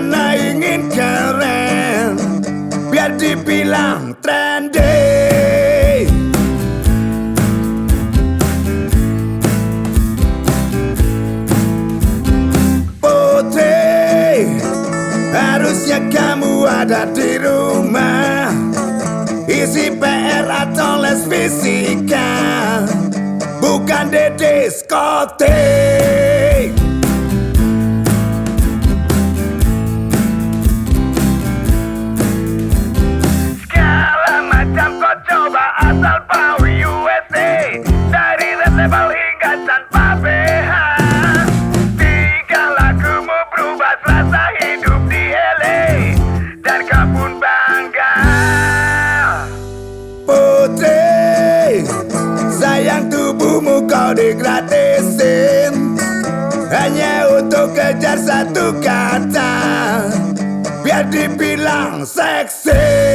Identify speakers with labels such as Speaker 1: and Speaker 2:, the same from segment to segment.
Speaker 1: karena ingin keren Biar dibilang trendy. Putri Harusnya kamu ada di rumah. Isi PR atau les fisika Bukan di diskotik coba asal bau USA Dari label hingga tanpa BH Tiga lagumu berubah selasa hidup di LA Dan kau pun bangga. Putri Sayang tubuhmu kau digratisin. Hanya untuk kejar satu kata. Biar dibilang seksi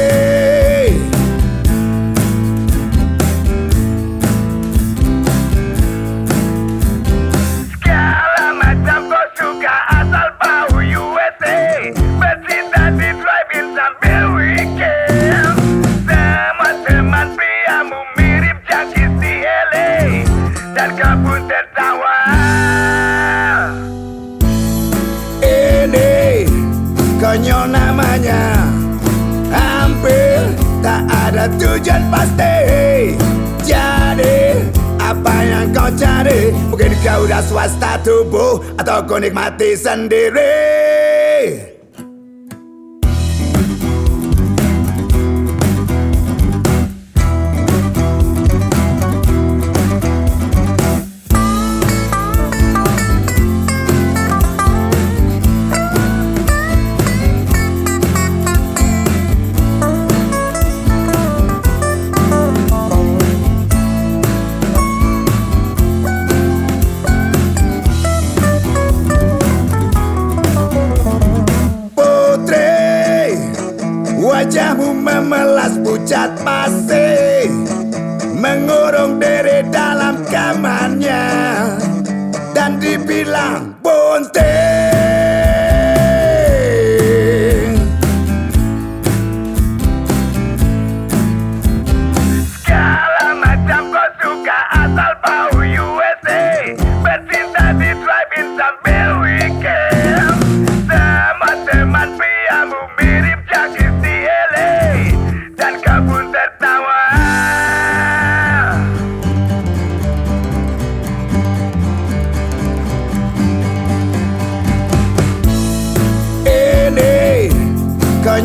Speaker 1: konyol namanya. Hampir tak ada tujuan pasti. Jadi apa yang kau cari? Mungkin kau udah swasta tubuh Atau kau nikmati sendiri memelas pucat pasti Mengurung diri dalam kamarnya Dan dibilang bunting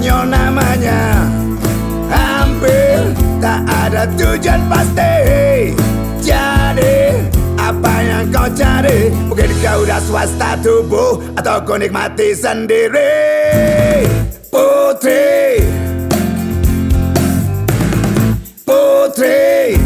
Speaker 1: konyol namanya Hampir tak ada tujuan pasti. Jadi apa yang kau cari? Mungkin kau udah swasta tubuh Atau kau nikmati sendiri. Putri. Putri